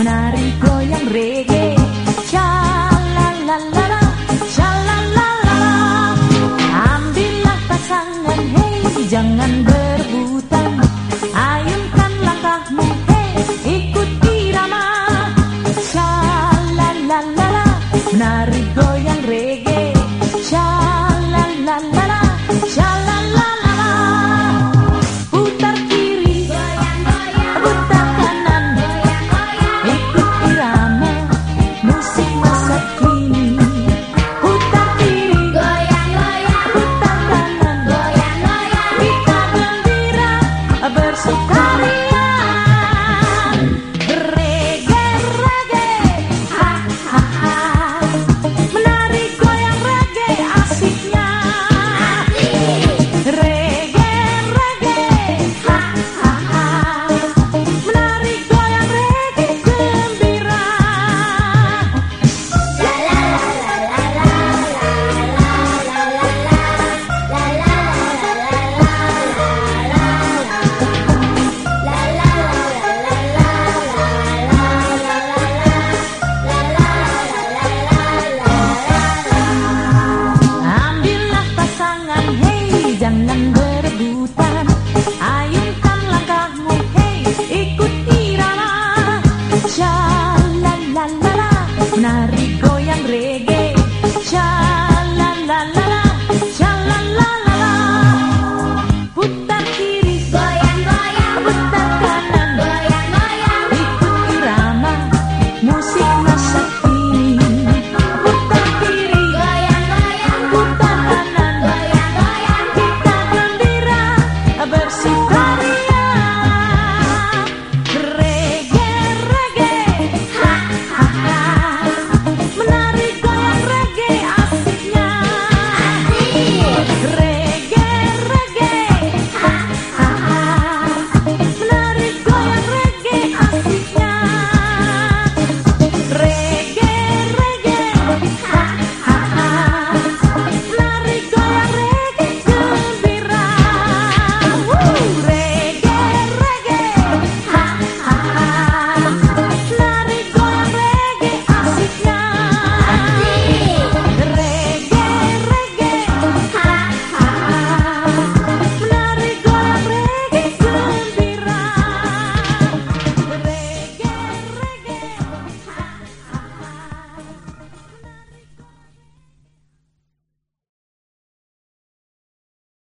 menari goyang reggae. Ambillah pasangan, hey jangan ber Menari goyang reggae. Cha la la la la Cha la la